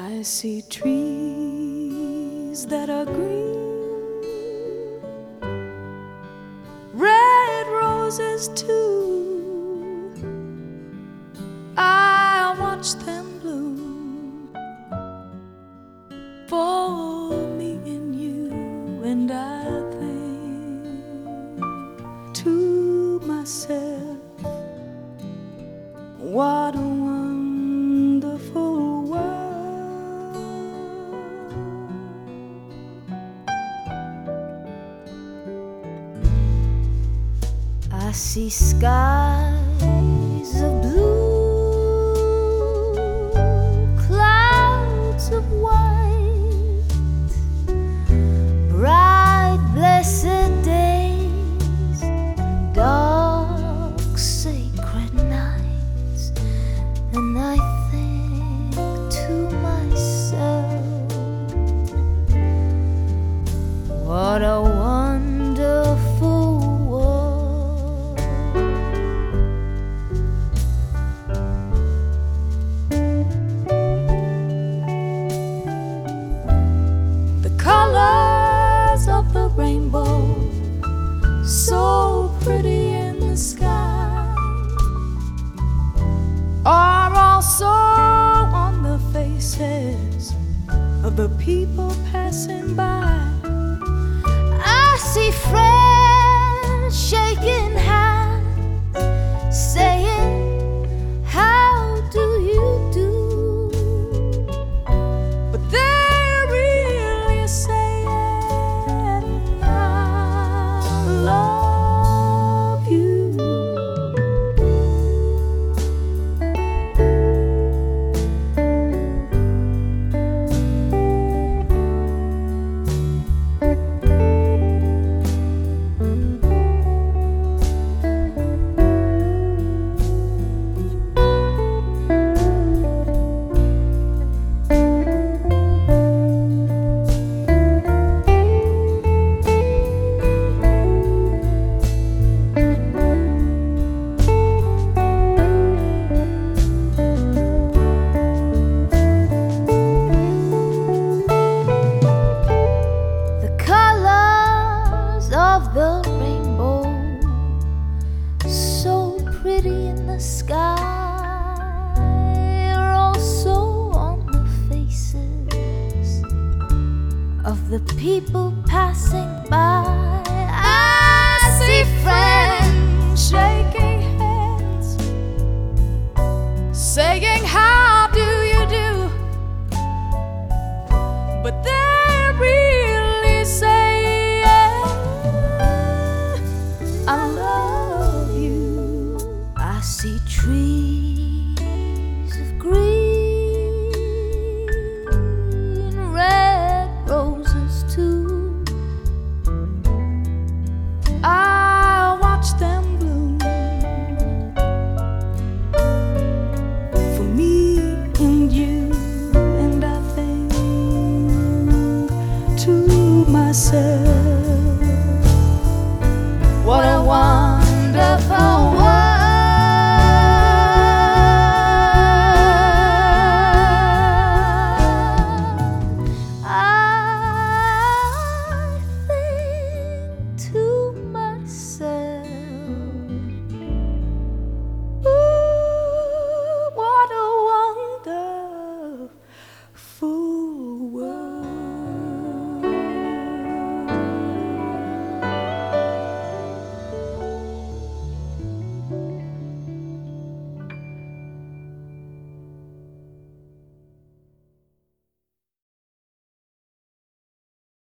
I see trees that are green, red roses too. I watch them bloom for me and you, and I think to myself, what a see skies of blue, clouds of white, bright, blessed days, dark, sacred nights, and I think to myself, what a the people passing by. I see friends the people passing by. I see friends shaking hands, saying, How do you do? But they're myself what I want.